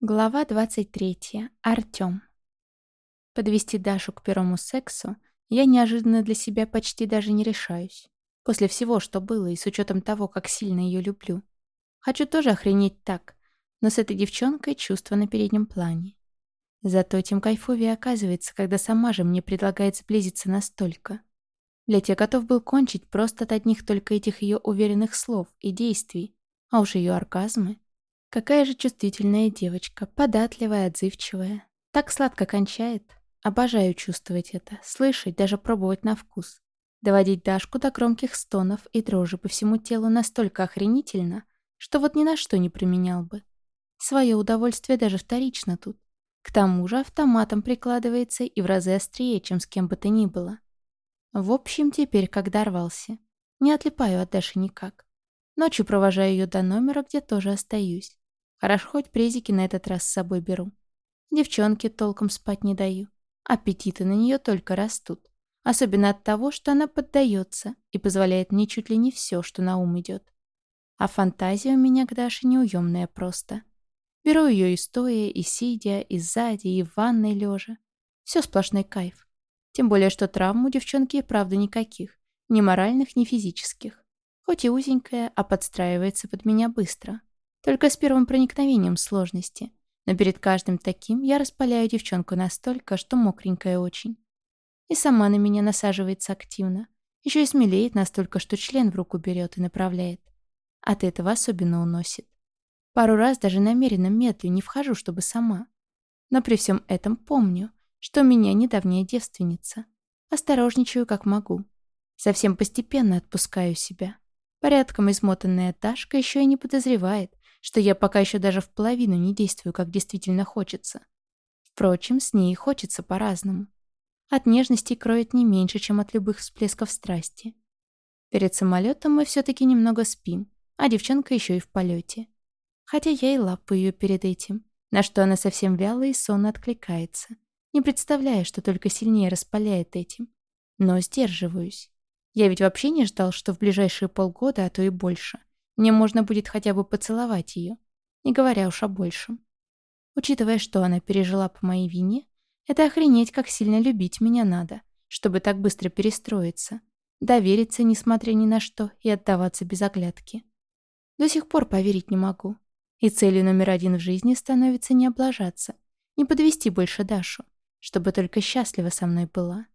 Глава 23. Артём. Подвести Дашу к первому сексу я неожиданно для себя почти даже не решаюсь. После всего, что было, и с учетом того, как сильно ее люблю. Хочу тоже охренеть так, но с этой девчонкой чувство на переднем плане. Зато тем кайфовее оказывается, когда сама же мне предлагает сблизиться настолько. Для тех готов был кончить просто от одних только этих ее уверенных слов и действий, а уж ее оргазмы. Какая же чувствительная девочка, податливая, отзывчивая. Так сладко кончает. Обожаю чувствовать это, слышать, даже пробовать на вкус. Доводить Дашку до громких стонов и дрожи по всему телу настолько охренительно, что вот ни на что не применял бы. Свое удовольствие даже вторично тут. К тому же автоматом прикладывается и в разы острее, чем с кем бы то ни было. В общем, теперь как дорвался. Не отлипаю от Даши никак. Ночью провожаю ее до номера, где тоже остаюсь. Хорошо, хоть презики на этот раз с собой беру. Девчонке толком спать не даю. Аппетиты на нее только растут. Особенно от того, что она поддается и позволяет мне чуть ли не все, что на ум идет. А фантазия у меня к Даше неуемная просто. Беру ее и стоя, и сидя, и сзади, и в ванной лежа. Все сплошной кайф. Тем более, что травм у девчонки и правда никаких. Ни моральных, ни физических. Хоть и узенькая, а подстраивается под меня быстро. Только с первым проникновением сложности. Но перед каждым таким я распаляю девчонку настолько, что мокренькая очень. И сама на меня насаживается активно. Еще и смелеет настолько, что член в руку берет и направляет. От этого особенно уносит. Пару раз даже намеренно медлю, не вхожу, чтобы сама. Но при всем этом помню, что меня недавняя девственница. Осторожничаю, как могу. Совсем постепенно отпускаю себя. Порядком измотанная Ташка еще и не подозревает, что я пока еще даже в половину не действую, как действительно хочется. Впрочем, с ней хочется по-разному. От нежности кроет не меньше, чем от любых всплесков страсти. Перед самолетом мы все-таки немного спим, а девчонка еще и в полете. Хотя я и лапаю ее перед этим, на что она совсем вяло и сонно откликается, не представляя, что только сильнее распаляет этим. Но сдерживаюсь. Я ведь вообще не ждал, что в ближайшие полгода, а то и больше, мне можно будет хотя бы поцеловать ее, не говоря уж о большем. Учитывая, что она пережила по моей вине, это охренеть, как сильно любить меня надо, чтобы так быстро перестроиться, довериться, несмотря ни на что, и отдаваться без оглядки. До сих пор поверить не могу. И целью номер один в жизни становится не облажаться, не подвести больше Дашу, чтобы только счастлива со мной была.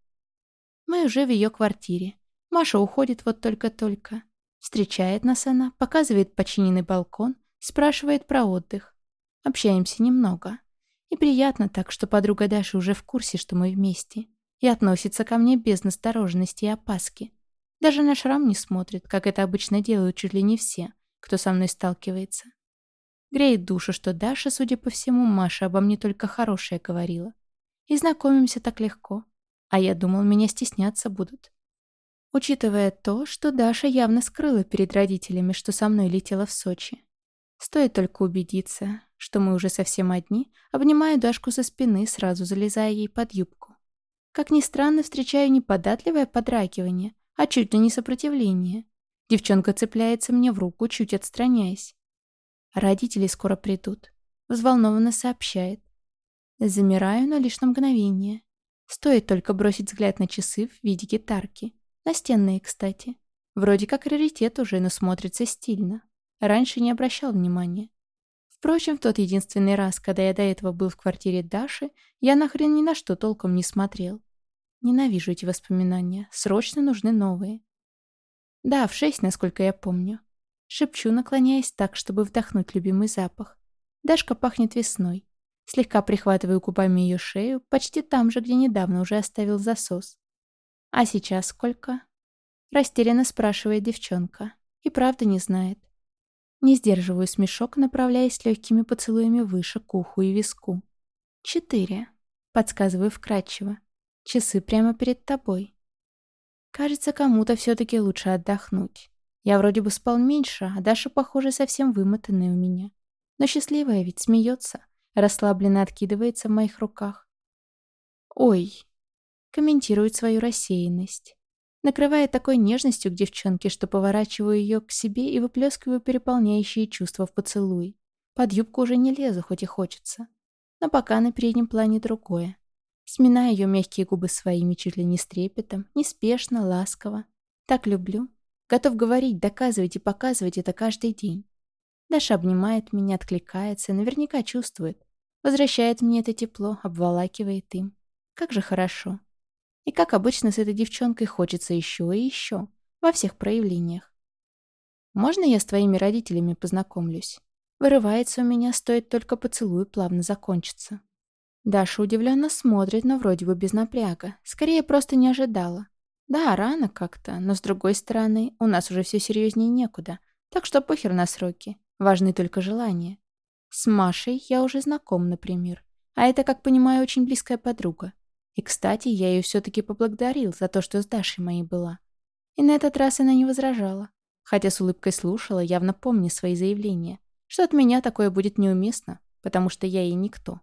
Мы уже в ее квартире. Маша уходит вот только-только. Встречает нас она, показывает починенный балкон, спрашивает про отдых. Общаемся немного. И приятно так, что подруга Даша уже в курсе, что мы вместе. И относится ко мне без настороженности и опаски. Даже на шрам не смотрит, как это обычно делают чуть ли не все, кто со мной сталкивается. Греет душу, что Даша, судя по всему, Маша обо мне только хорошее говорила. И знакомимся так легко. А я думал, меня стесняться будут. Учитывая то, что Даша явно скрыла перед родителями, что со мной летела в Сочи. Стоит только убедиться, что мы уже совсем одни, обнимаю Дашку со спины, сразу залезая ей под юбку. Как ни странно, встречаю не податливое подракивание, а чуть ли не сопротивление. Девчонка цепляется мне в руку, чуть отстраняясь. Родители скоро придут. Взволнованно сообщает. Замираю, но лишь на мгновение. Стоит только бросить взгляд на часы в виде гитарки. Настенные, кстати. Вроде как раритет уже, но смотрится стильно. Раньше не обращал внимания. Впрочем, в тот единственный раз, когда я до этого был в квартире Даши, я нахрен ни на что толком не смотрел. Ненавижу эти воспоминания. Срочно нужны новые. Да, в шесть, насколько я помню. Шепчу, наклоняясь так, чтобы вдохнуть любимый запах. Дашка пахнет весной. Слегка прихватываю губами ее шею, почти там же, где недавно уже оставил засос. «А сейчас сколько?» Растерянно спрашивает девчонка. И правда не знает. Не сдерживаю смешок, направляясь легкими поцелуями выше к уху и виску. «Четыре», — подсказываю вкратчиво. «Часы прямо перед тобой». Кажется, кому-то все-таки лучше отдохнуть. Я вроде бы спал меньше, а Даша, похоже, совсем вымотанная у меня. Но счастливая ведь смеется, расслабленно откидывается в моих руках. «Ой», комментирует свою рассеянность. Накрывает такой нежностью к девчонке, что поворачиваю ее к себе и выплескиваю переполняющие чувства в поцелуй. Под юбку уже не лезу, хоть и хочется. Но пока на переднем плане другое. Сминая ее мягкие губы своими чуть ли не с трепетом, неспешно, ласково. Так люблю. Готов говорить, доказывать и показывать это каждый день. Даша обнимает меня, откликается, наверняка чувствует. Возвращает мне это тепло, обволакивает им. Как же хорошо. И как обычно с этой девчонкой хочется еще и еще. Во всех проявлениях. «Можно я с твоими родителями познакомлюсь?» Вырывается у меня, стоит только поцелуй плавно закончиться. Даша удивленно смотрит, но вроде бы без напряга. Скорее, просто не ожидала. Да, рано как-то, но с другой стороны, у нас уже все серьезнее некуда. Так что похер на сроки. Важны только желания. С Машей я уже знаком, например. А это, как понимаю, очень близкая подруга. И, кстати, я ее все-таки поблагодарил за то, что с Дашей моей была. И на этот раз она не возражала. Хотя с улыбкой слушала, явно помня свои заявления, что от меня такое будет неуместно, потому что я ей никто.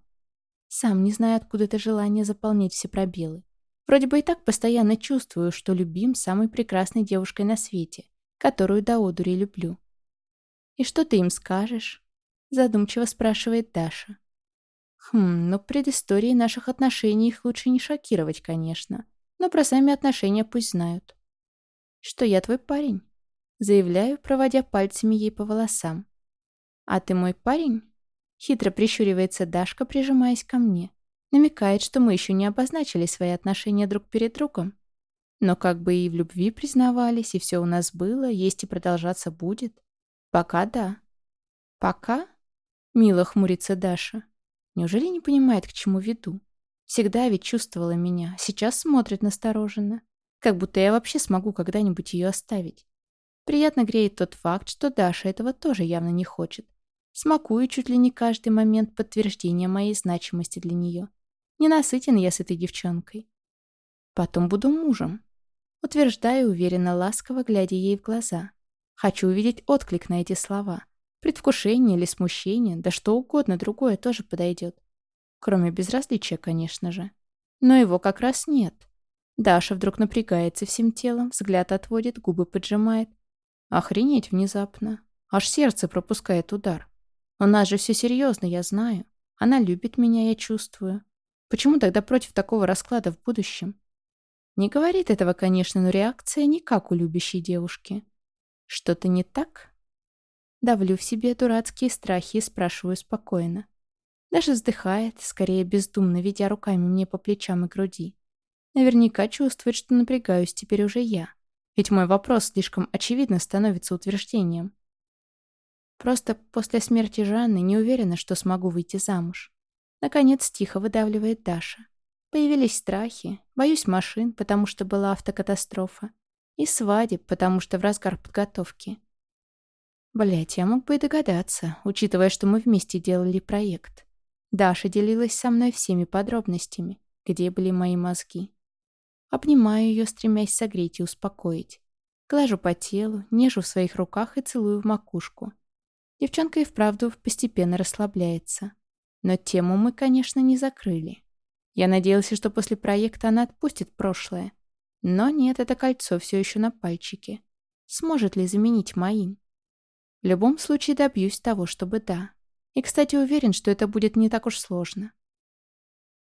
Сам не знаю, откуда это желание заполнять все пробелы. Вроде бы и так постоянно чувствую, что любим самой прекрасной девушкой на свете, которую до одури люблю. «И что ты им скажешь?» Задумчиво спрашивает Даша. Хм, ну предыстории наших отношений их лучше не шокировать, конечно. Но про сами отношения пусть знают. Что я твой парень? Заявляю, проводя пальцами ей по волосам. А ты мой парень? Хитро прищуривается Дашка, прижимаясь ко мне. Намекает, что мы еще не обозначили свои отношения друг перед другом. Но как бы и в любви признавались, и все у нас было, есть и продолжаться будет. Пока да. Пока? Мило хмурится Даша. Неужели не понимает, к чему веду? Всегда ведь чувствовала меня, сейчас смотрит настороженно. Как будто я вообще смогу когда-нибудь ее оставить. Приятно греет тот факт, что Даша этого тоже явно не хочет. Смакую чуть ли не каждый момент подтверждения моей значимости для нее. Не насытен я с этой девчонкой. Потом буду мужем. Утверждаю уверенно, ласково, глядя ей в глаза. Хочу увидеть отклик на эти слова. Предвкушение или смущение, да что угодно другое тоже подойдет. Кроме безразличия, конечно же. Но его как раз нет. Даша вдруг напрягается всем телом, взгляд отводит, губы поджимает. Охренеть внезапно. Аж сердце пропускает удар. У нас же все серьезно, я знаю. Она любит меня, я чувствую. Почему тогда против такого расклада в будущем? Не говорит этого, конечно, но реакция не как у любящей девушки. Что-то не так? Давлю в себе дурацкие страхи и спрашиваю спокойно. Даже вздыхает, скорее бездумно, ведя руками мне по плечам и груди. Наверняка чувствует, что напрягаюсь теперь уже я. Ведь мой вопрос слишком очевидно становится утверждением. Просто после смерти Жанны не уверена, что смогу выйти замуж. Наконец тихо выдавливает Даша. Появились страхи, боюсь машин, потому что была автокатастрофа, и свадеб, потому что в разгар подготовки. Блять, я мог бы и догадаться, учитывая, что мы вместе делали проект. Даша делилась со мной всеми подробностями, где были мои мозги. Обнимаю ее, стремясь согреть и успокоить. Глажу по телу, нежу в своих руках и целую в макушку. Девчонка и вправду постепенно расслабляется. Но тему мы, конечно, не закрыли. Я надеялся, что после проекта она отпустит прошлое. Но нет, это кольцо все еще на пальчике. Сможет ли заменить моим? В любом случае добьюсь того, чтобы да. И, кстати, уверен, что это будет не так уж сложно.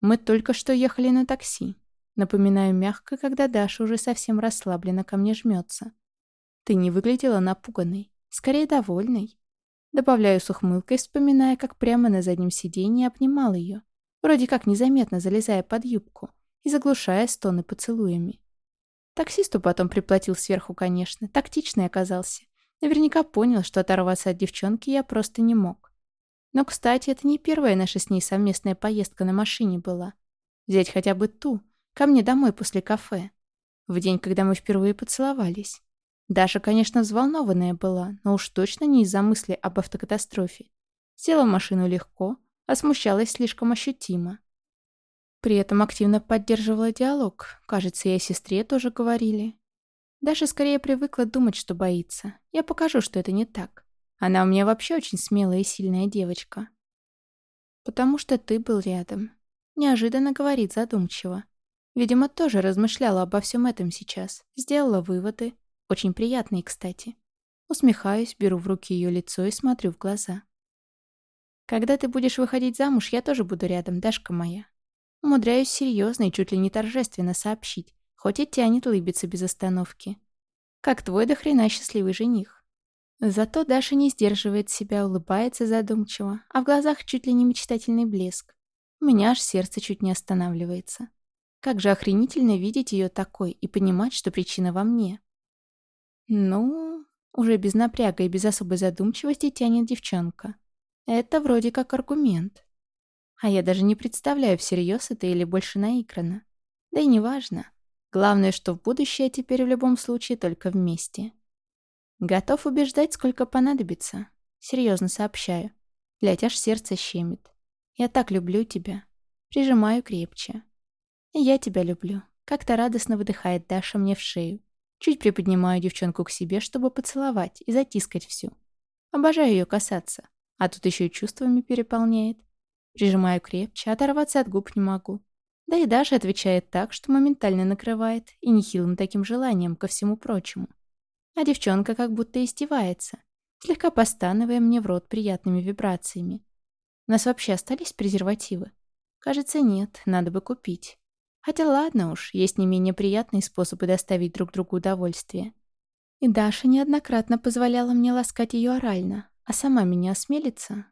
Мы только что ехали на такси. Напоминаю мягко, когда Даша уже совсем расслабленно ко мне жмется. Ты не выглядела напуганной, скорее довольной. Добавляю с ухмылкой, вспоминая, как прямо на заднем сиденье обнимал ее, вроде как незаметно залезая под юбку и заглушая стоны поцелуями. Таксисту потом приплатил сверху, конечно, тактичный оказался. Наверняка понял, что оторваться от девчонки я просто не мог. Но, кстати, это не первая наша с ней совместная поездка на машине была. Взять хотя бы ту, ко мне домой после кафе. В день, когда мы впервые поцеловались. Даша, конечно, взволнованная была, но уж точно не из-за мысли об автокатастрофе. Села в машину легко, а смущалась слишком ощутимо. При этом активно поддерживала диалог. Кажется, и о сестре тоже говорили. Даша скорее привыкла думать, что боится. Я покажу, что это не так. Она у меня вообще очень смелая и сильная девочка. Потому что ты был рядом. Неожиданно говорит задумчиво. Видимо, тоже размышляла обо всем этом сейчас. Сделала выводы. Очень приятные, кстати. Усмехаюсь, беру в руки ее лицо и смотрю в глаза. Когда ты будешь выходить замуж, я тоже буду рядом, Дашка моя. Умудряюсь серьезно и чуть ли не торжественно сообщить, хоть и тянет улыбиться без остановки. Как твой до хрена счастливый жених. Зато Даша не сдерживает себя, улыбается задумчиво, а в глазах чуть ли не мечтательный блеск. У меня аж сердце чуть не останавливается. Как же охренительно видеть ее такой и понимать, что причина во мне. Ну, уже без напряга и без особой задумчивости тянет девчонка. Это вроде как аргумент. А я даже не представляю, всерьез это или больше наиграно. Да и неважно. Главное, что в будущее теперь в любом случае только вместе. Готов убеждать, сколько понадобится. Серьезно сообщаю. Блять, аж сердце щемит. Я так люблю тебя. Прижимаю крепче. И я тебя люблю. Как-то радостно выдыхает Даша мне в шею. Чуть приподнимаю девчонку к себе, чтобы поцеловать и затискать всю. Обожаю ее касаться. А тут еще и чувствами переполняет. Прижимаю крепче, оторваться от губ не могу. Да и Даша отвечает так, что моментально накрывает, и нехилым таким желанием ко всему прочему. А девчонка как будто издевается, слегка постановая мне в рот приятными вибрациями. У нас вообще остались презервативы? Кажется, нет, надо бы купить. Хотя ладно уж, есть не менее приятные способы доставить друг другу удовольствие. И Даша неоднократно позволяла мне ласкать ее орально, а сама меня осмелится.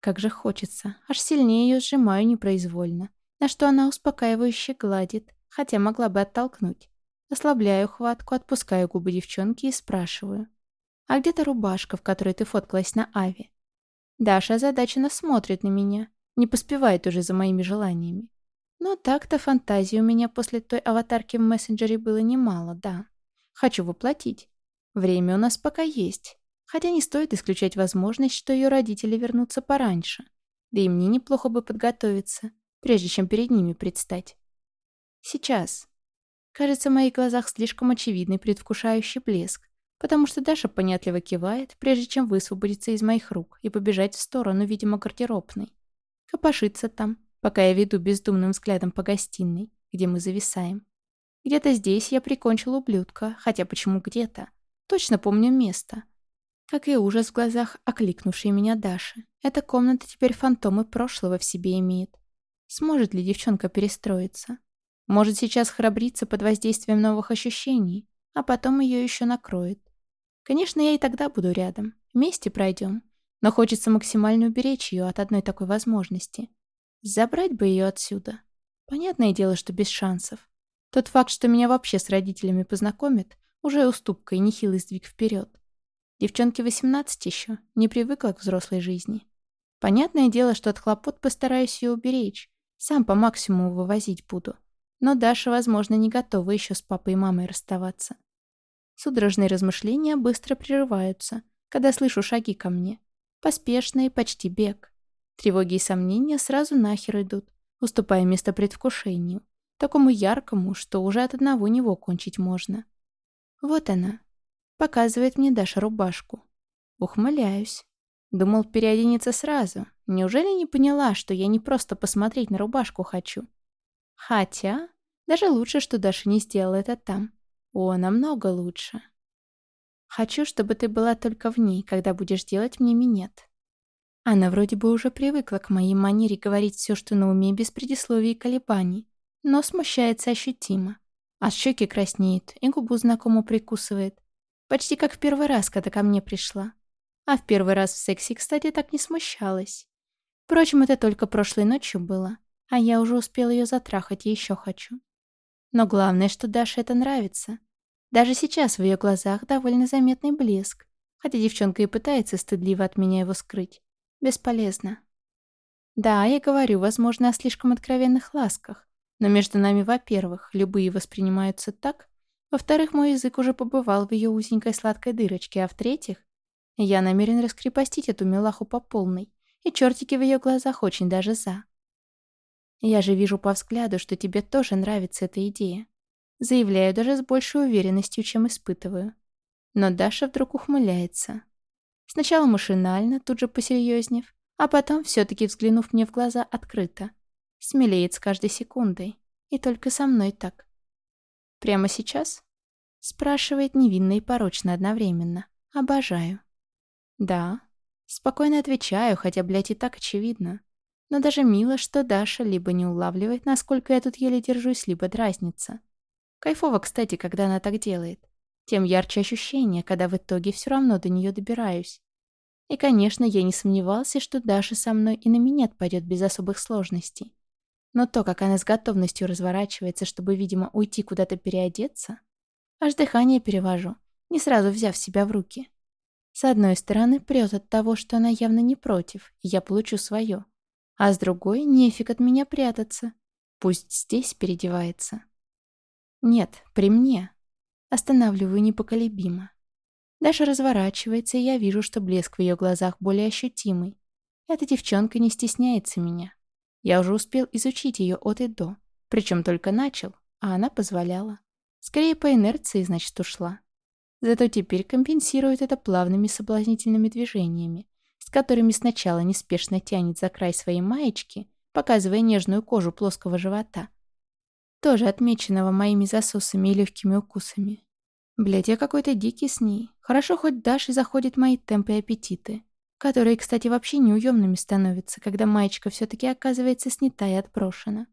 Как же хочется, аж сильнее ее сжимаю непроизвольно, на что она успокаивающе гладит, хотя могла бы оттолкнуть. Ослабляю хватку, отпускаю губы девчонки и спрашиваю. «А где та рубашка, в которой ты фоткалась на Аве?» Даша озадаченно смотрит на меня, не поспевает уже за моими желаниями. Но так-то фантазии у меня после той аватарки в мессенджере было немало, да. Хочу воплотить. Время у нас пока есть. Хотя не стоит исключать возможность, что ее родители вернутся пораньше. Да и мне неплохо бы подготовиться, прежде чем перед ними предстать. Сейчас. Кажется, в моих глазах слишком очевидный предвкушающий блеск, потому что Даша понятливо кивает, прежде чем высвободиться из моих рук и побежать в сторону, видимо, гардеробной. Копошится там, пока я веду бездумным взглядом по гостиной, где мы зависаем. Где-то здесь я прикончил ублюдка, хотя почему где-то? Точно помню место. Как и ужас в глазах, окликнувшей меня Даши. Эта комната теперь фантомы прошлого в себе имеет. Сможет ли девчонка перестроиться? Может сейчас храбриться под воздействием новых ощущений, а потом ее еще накроет. Конечно, я и тогда буду рядом. Вместе пройдем. Но хочется максимально уберечь ее от одной такой возможности. Забрать бы ее отсюда. Понятное дело, что без шансов. Тот факт, что меня вообще с родителями познакомят, уже уступка и нехилый сдвиг вперед. Девчонке 18 еще, не привыкла к взрослой жизни. Понятное дело, что от хлопот постараюсь ее уберечь. Сам по максимуму вывозить буду. Но Даша, возможно, не готова еще с папой и мамой расставаться. Судорожные размышления быстро прерываются, когда слышу шаги ко мне. Поспешный, почти бег. Тревоги и сомнения сразу нахер идут, уступая место предвкушению, такому яркому, что уже от одного него кончить можно. Вот она. Показывает мне Даша рубашку. Ухмыляюсь. Думал переодениться сразу. Неужели не поняла, что я не просто посмотреть на рубашку хочу? Хотя, даже лучше, что Даша не сделала это там. О, намного лучше. Хочу, чтобы ты была только в ней, когда будешь делать мне минет. Она вроде бы уже привыкла к моей манере говорить все, что на уме, без предисловий и колебаний, но смущается ощутимо. А щеки краснеет и губу знакомо прикусывает. Почти как в первый раз, когда ко мне пришла. А в первый раз в сексе, кстати, так не смущалась. Впрочем, это только прошлой ночью было, а я уже успела ее затрахать и еще хочу. Но главное, что Даше это нравится. Даже сейчас в ее глазах довольно заметный блеск, хотя девчонка и пытается стыдливо от меня его скрыть. Бесполезно. Да, я говорю, возможно, о слишком откровенных ласках, но между нами, во-первых, любые воспринимаются так, во-вторых, мой язык уже побывал в ее узенькой сладкой дырочке, а в-третьих, я намерен раскрепостить эту милаху по полной, и чертики в ее глазах очень даже за. Я же вижу по взгляду, что тебе тоже нравится эта идея. Заявляю даже с большей уверенностью, чем испытываю. Но Даша вдруг ухмыляется. Сначала машинально, тут же посерьезнев, а потом, все-таки взглянув мне в глаза открыто. Смелеет с каждой секундой. И только со мной так. «Прямо сейчас?» Спрашивает невинно и порочно одновременно. «Обожаю». «Да». Спокойно отвечаю, хотя, блядь, и так очевидно. Но даже мило, что Даша либо не улавливает, насколько я тут еле держусь, либо дразнится. Кайфово, кстати, когда она так делает. Тем ярче ощущение, когда в итоге все равно до нее добираюсь. И, конечно, я не сомневался, что Даша со мной и на меня пойдет без особых сложностей. Но то, как она с готовностью разворачивается, чтобы, видимо, уйти куда-то переодеться, аж дыхание перевожу, не сразу взяв себя в руки. С одной стороны, прет от того, что она явно не против, и я получу свое. А с другой, нефиг от меня прятаться. Пусть здесь переодевается. Нет, при мне. Останавливаю непоколебимо. Даша разворачивается, и я вижу, что блеск в ее глазах более ощутимый. Эта девчонка не стесняется меня. Я уже успел изучить ее от и до. Причем только начал, а она позволяла. Скорее по инерции, значит, ушла. Зато теперь компенсирует это плавными соблазнительными движениями, с которыми сначала неспешно тянет за край своей маечки, показывая нежную кожу плоского живота, тоже отмеченного моими засосами и легкими укусами. Блядь, я какой-то дикий с ней. Хорошо, хоть Даши заходят мои темпы и аппетиты, которые, кстати, вообще неуемными становятся, когда маечка все-таки оказывается снята и отброшена.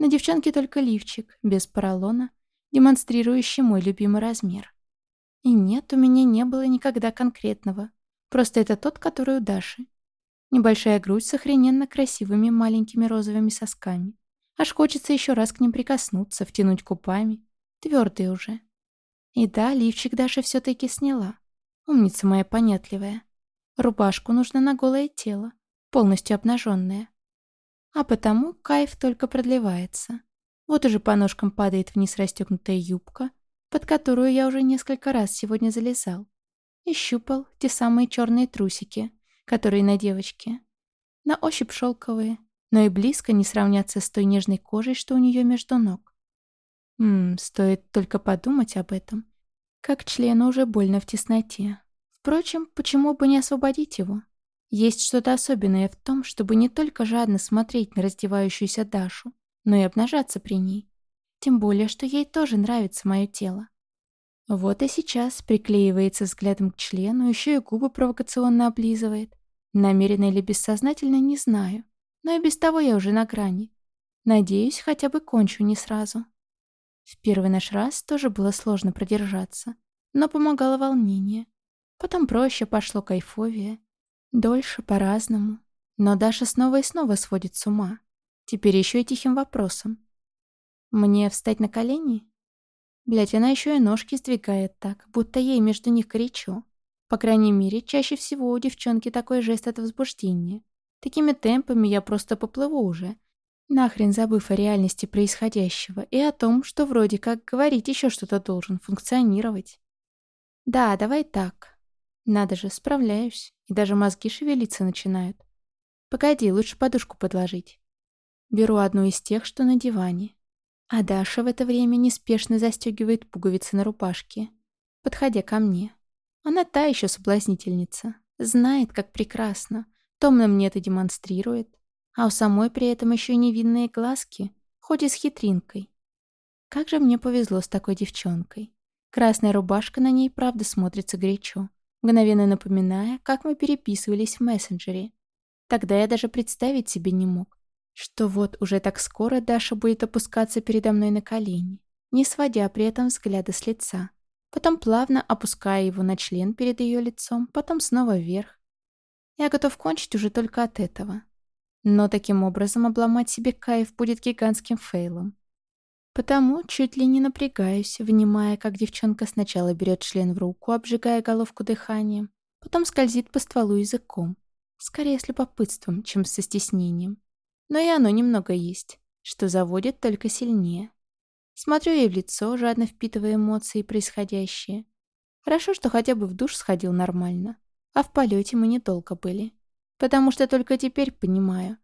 На девчонке только лифчик, без поролона, демонстрирующий мой любимый размер. И нет, у меня не было никогда конкретного. Просто это тот, который у Даши. Небольшая грудь с охрененно красивыми маленькими розовыми сосками. Аж хочется еще раз к ним прикоснуться, втянуть купами. Твердые уже. И да, лифчик Даша все-таки сняла. Умница моя понятливая. Рубашку нужно на голое тело, полностью обнаженное. А потому кайф только продлевается. Вот уже по ножкам падает вниз расстегнутая юбка, под которую я уже несколько раз сегодня залезал. И щупал те самые черные трусики, которые на девочке. На ощупь шелковые, но и близко не сравнятся с той нежной кожей, что у нее между ног. Ммм, стоит только подумать об этом. Как члену уже больно в тесноте. Впрочем, почему бы не освободить его? Есть что-то особенное в том, чтобы не только жадно смотреть на раздевающуюся Дашу, но и обнажаться при ней. Тем более, что ей тоже нравится мое тело. Вот и сейчас приклеивается взглядом к члену, еще и губы провокационно облизывает. Намеренно или бессознательно, не знаю. Но и без того я уже на грани. Надеюсь, хотя бы кончу не сразу. В первый наш раз тоже было сложно продержаться, но помогало волнение. Потом проще пошло кайфовее. Дольше, по-разному. Но Даша снова и снова сводит с ума. Теперь еще и тихим вопросом. Мне встать на колени? Блять, она еще и ножки сдвигает так, будто ей между них горячо. По крайней мере, чаще всего у девчонки такой жест от возбуждения. Такими темпами я просто поплыву уже, нахрен забыв о реальности происходящего и о том, что вроде как говорить еще что-то должен функционировать. Да, давай так. Надо же, справляюсь. И даже мозги шевелиться начинают. Погоди, лучше подушку подложить. Беру одну из тех, что на диване. А Даша в это время неспешно застегивает пуговицы на рубашке, подходя ко мне. Она та еще соблазнительница. Знает, как прекрасно. Томно мне это демонстрирует. А у самой при этом еще невинные глазки, хоть и с хитринкой. Как же мне повезло с такой девчонкой. Красная рубашка на ней, правда, смотрится горячо, мгновенно напоминая, как мы переписывались в мессенджере. Тогда я даже представить себе не мог, что вот уже так скоро Даша будет опускаться передо мной на колени, не сводя при этом взгляда с лица, потом плавно опуская его на член перед ее лицом, потом снова вверх. Я готов кончить уже только от этого. Но таким образом обломать себе кайф будет гигантским фейлом. Потому чуть ли не напрягаюсь, внимая, как девчонка сначала берет член в руку, обжигая головку дыханием, потом скользит по стволу языком, скорее с любопытством, чем со стеснением. Но и оно немного есть, что заводит только сильнее. Смотрю ей в лицо, жадно впитывая эмоции происходящие. Хорошо, что хотя бы в душ сходил нормально. А в полете мы недолго были. Потому что только теперь понимаю,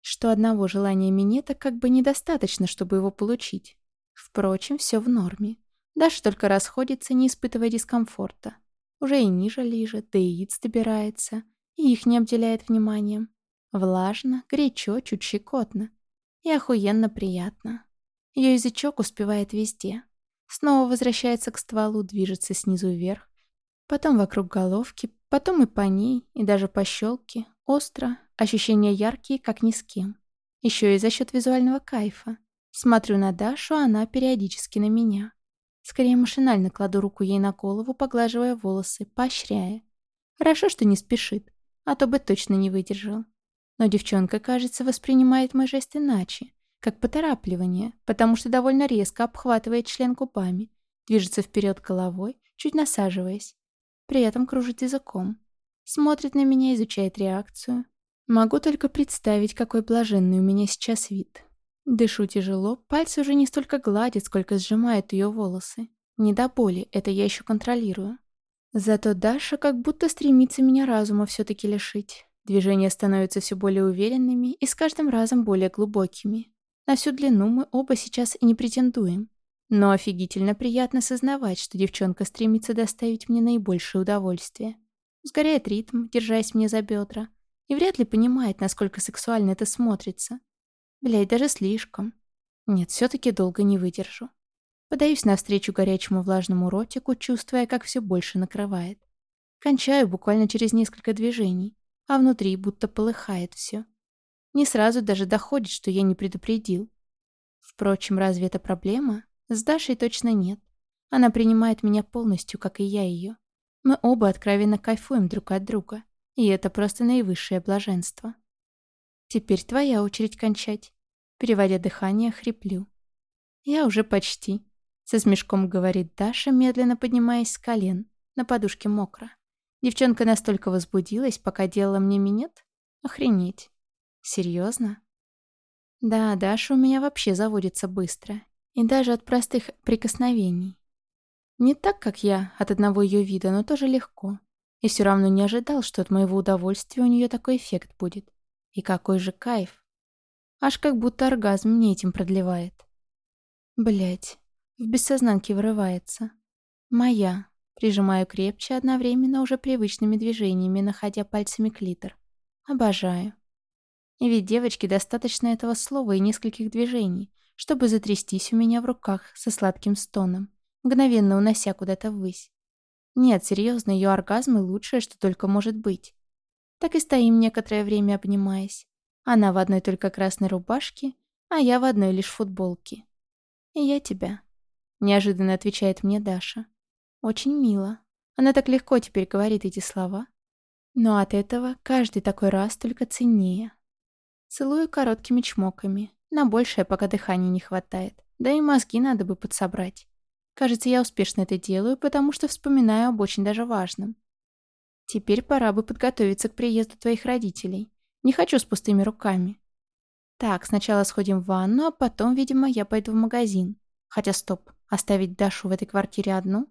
что одного желания минета как бы недостаточно, чтобы его получить. Впрочем, все в норме. Даша только расходится, не испытывая дискомфорта. Уже и ниже лежит, да и яиц добирается, и их не обделяет вниманием. Влажно, горячо, чуть щекотно. И охуенно приятно. Ее язычок успевает везде. Снова возвращается к стволу, движется снизу вверх. Потом вокруг головки, потом и по ней, и даже по щелке. Остро, ощущения яркие, как ни с кем. Еще и за счет визуального кайфа. Смотрю на Дашу, она периодически на меня. Скорее машинально кладу руку ей на голову, поглаживая волосы, поощряя. Хорошо, что не спешит, а то бы точно не выдержал. Но девчонка, кажется, воспринимает мой жест иначе, как поторапливание, потому что довольно резко обхватывает член губами, движется вперед головой, чуть насаживаясь. При этом кружит языком. Смотрит на меня, изучает реакцию. Могу только представить, какой блаженный у меня сейчас вид. Дышу тяжело, пальцы уже не столько гладят, сколько сжимают ее волосы. Не до боли, это я еще контролирую. Зато Даша как будто стремится меня разума все-таки лишить. Движения становятся все более уверенными и с каждым разом более глубокими. На всю длину мы оба сейчас и не претендуем. Но офигительно приятно сознавать, что девчонка стремится доставить мне наибольшее удовольствие. Сгоряет ритм, держась мне за бедра. И вряд ли понимает, насколько сексуально это смотрится. Блядь, даже слишком. Нет, все таки долго не выдержу. Подаюсь навстречу горячему влажному ротику, чувствуя, как все больше накрывает. Кончаю буквально через несколько движений а внутри будто полыхает все. Не сразу даже доходит, что я не предупредил. Впрочем, разве это проблема? С Дашей точно нет. Она принимает меня полностью, как и я ее. Мы оба откровенно кайфуем друг от друга, и это просто наивысшее блаженство. Теперь твоя очередь кончать. Переводя дыхание, хриплю. Я уже почти. Со смешком говорит Даша, медленно поднимаясь с колен. На подушке мокро. Девчонка настолько возбудилась, пока делала мне минет? Охренеть. Серьезно? Да, Даша у меня вообще заводится быстро. И даже от простых прикосновений. Не так, как я, от одного ее вида, но тоже легко. И все равно не ожидал, что от моего удовольствия у нее такой эффект будет. И какой же кайф. Аж как будто оргазм мне этим продлевает. Блять, в бессознанке вырывается. Моя. Прижимаю крепче, одновременно уже привычными движениями, находя пальцами клитор. Обожаю. И ведь девочке достаточно этого слова и нескольких движений, чтобы затрястись у меня в руках со сладким стоном, мгновенно унося куда-то ввысь. Нет, серьезно, ее оргазмы лучшее, что только может быть. Так и стоим некоторое время, обнимаясь. Она в одной только красной рубашке, а я в одной лишь футболке. «И я тебя», — неожиданно отвечает мне Даша. Очень мило. Она так легко теперь говорит эти слова. Но от этого каждый такой раз только ценнее. Целую короткими чмоками. На большее пока дыхания не хватает. Да и мозги надо бы подсобрать. Кажется, я успешно это делаю, потому что вспоминаю об очень даже важном. Теперь пора бы подготовиться к приезду твоих родителей. Не хочу с пустыми руками. Так, сначала сходим в ванну, а потом, видимо, я пойду в магазин. Хотя стоп, оставить Дашу в этой квартире одну?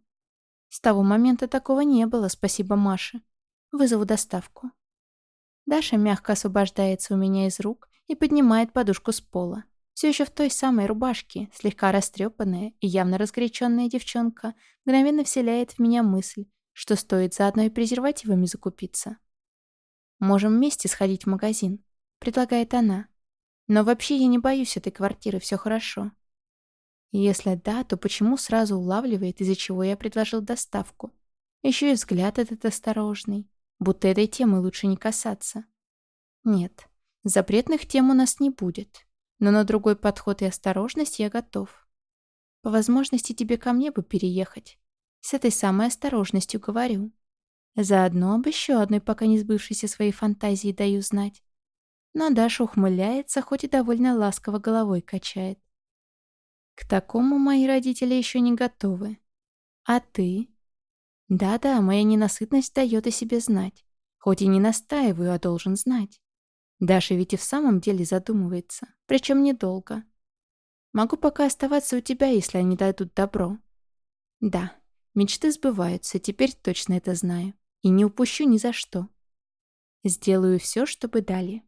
С того момента такого не было, спасибо Маше. Вызову доставку. Даша мягко освобождается у меня из рук и поднимает подушку с пола. Все еще в той самой рубашке, слегка растрепанная и явно разгоряченная девчонка мгновенно вселяет в меня мысль, что стоит заодно и презервативами закупиться. «Можем вместе сходить в магазин», — предлагает она. «Но вообще я не боюсь этой квартиры, все хорошо. Если да, то почему сразу улавливает, из-за чего я предложил доставку? Еще и взгляд этот осторожный, будто этой темы лучше не касаться. Нет, запретных тем у нас не будет, но на другой подход и осторожность я готов. По возможности тебе ко мне бы переехать. С этой самой осторожностью говорю. Заодно об еще одной пока не сбывшейся своей фантазии даю знать. Но Даша ухмыляется, хоть и довольно ласково головой качает. К такому мои родители еще не готовы. А ты? Да-да, моя ненасытность дает о себе знать. Хоть и не настаиваю, а должен знать. Даша ведь и в самом деле задумывается, причем недолго. Могу пока оставаться у тебя, если они дадут добро. Да, мечты сбываются, теперь точно это знаю. И не упущу ни за что. Сделаю все, чтобы дали.